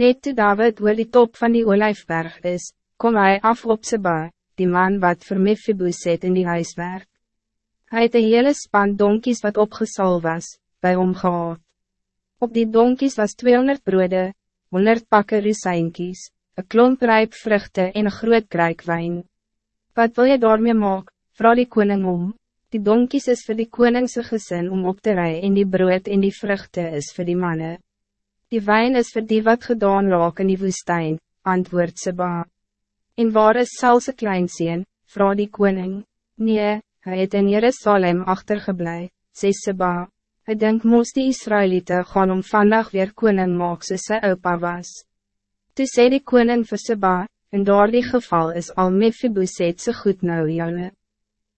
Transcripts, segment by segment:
Net toe David oor die top van die olijfberg is, kom hij af op Seba, die man wat vir Mephibosheth in die huis werk. Hy het een hele span donkies wat opgesal was, bij hom gehad. Op die donkies was 200 broode, 100 pakken rusijnkies, een klomp rijp vruchten en een groot kruik wijn. Wat wil je daarmee maak, vrouw die koning om? Die donkies is voor die koningse gezin om op te rijden en die brood en die vruchten is voor die mannen. Die wijn is voor die wat gedaan raak in die woestijn, antwoord Seba. En waar is Salse kleinseen, vrouw die koning? Nee, hij het in Jerusalem achtergeblij, sê Seba. Hij denkt moest die Israëlieten gaan om vandaag weer koning maak soos sy opa was. Toe sê die koning vir Seba, in die geval is al Mephibosheth so goed nou jylle.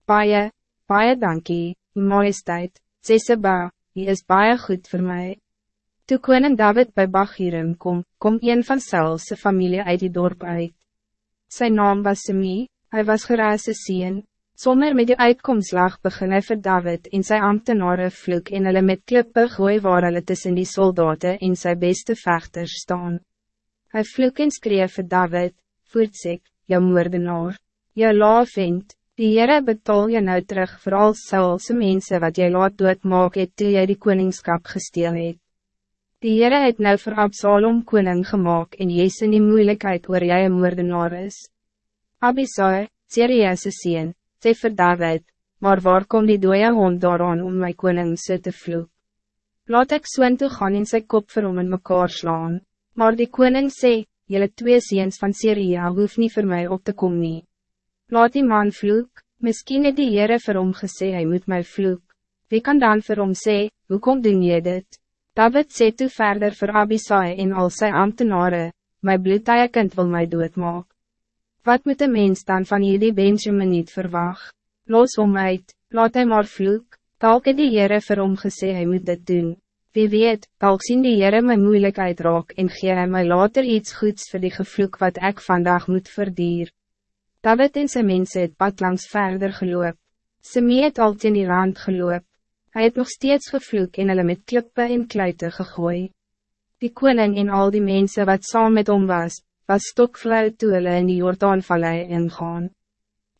Baie, baie dankie, majesteit, sê Seba, die is baie goed voor mij. Toe koning David bij Bachirim kom, kom een van Saulse familie uit die dorp uit. Zijn naam was Semi, hij was geraasde sien. Sommer met die uitkomslag begin hy vir David en sy ambtenare vloek en hulle met klippe gooi waar hulle tussen die soldaten en sy beste vechters staan. Hij vloek en skreef vir David, voertsek, jou moordenaar, jou laafend, die Heere betaal je nou terug voor al Saulse mense wat jy laat doodmaak het toe jy die koningskap gesteel het. Die Heere het nou voor Absalom koning gemaakt en is in die moeilijkheid waar jy een moordenaar is. Abisai, Sirius' sien, sê vir David, maar waar kom die dooie hond daaraan om my koning so te vloek? Laat ek soon toe gaan en sy kop vir hom in mekaar slaan, maar die koning sê, jylle twee ziens van Syria hoef niet voor mij op te komen. nie. Laat die man vloek, miskien het die Heere vir hom gesê hy moet my vloek. Wie kan dan vir hom sê, hoekom doen jy dit? David sê toe verder vir Abisai en al sy ambtenaren, my bloedtije kind wil my doodmaak. Wat moet de mens dan van jullie Benjamin niet verwacht? Los om uit, laat hij maar vloek, talk die Heere vir hom gesê hy moet dit doen. Wie weet, talk sien die Heere my moeilijkheid raak en gee hy my later iets goeds voor die gevloek wat ik vandaag moet verdier. David en sy mense het pad langs verder geloop. Simee het al in die rand geloop. Hij het nog steeds gevloek en hulle met klippe en kluite gegooi. Die koning en al die mensen wat saam met hom was, was stokvlauw toe hulle in die Jordaanvallei ingaan.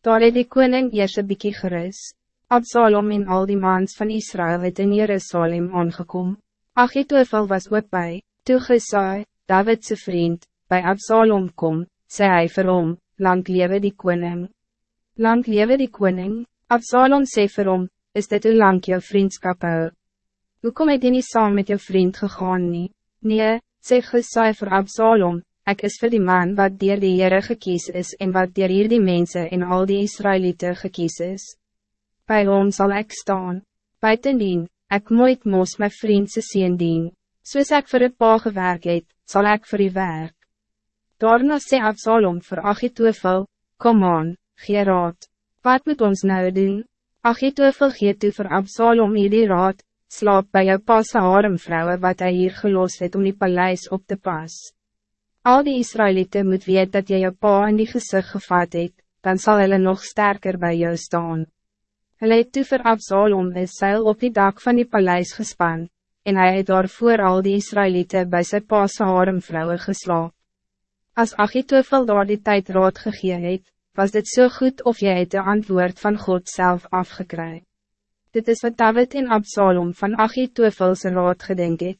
Daar het die koning eers een bykie gerus. Absalom en al die maans van Israël het in Jerusalem aangekom. Achitofel was ook bij, toe gesaai, Davidse vriend, bij Absalom kom, sê hy vir hom, lang lewe die koning. Lang lewe die koning, Absalom sê vir hom, is dit hoe lang jou vriendskap hou? Hoe kom het nie saam met jou vriend gegaan nie? Nee, sê gesaai vir Absalom, Ik is voor die man wat dier die Heere gekies is en wat dier hier die mensen en al die Israëlieten gekies is. Bij hom zal ik staan. Buitendien, ik moet mos mijn vriend se sien dien. Soos ek vir het pa gewerk het, sal ek vir die werk. Daarna sê Absalom vir Achitofel, kom aan, gee raad. Wat moet ons nou doen? Achitofel gee toe vir Absalom hierdie raad, slaap bij jou pa se haremvrouwe wat hij hier gelos het om die paleis op te pas. Al die Israëlieten moet weten dat jy jou pa in die gezicht gevat het, dan zal hulle nog sterker bij jou staan. Hulle het toe vir Absalom een seil op die dak van die paleis gespan, en hij het daarvoor al die Israëlieten bij sy pa se haremvrouwe geslaap. As Achitofel daar die tijd raad gegee het, was dit zo so goed of jy het de antwoord van God zelf afgekry. Dit is wat David en Absalom van Achitofels raad gedenk het.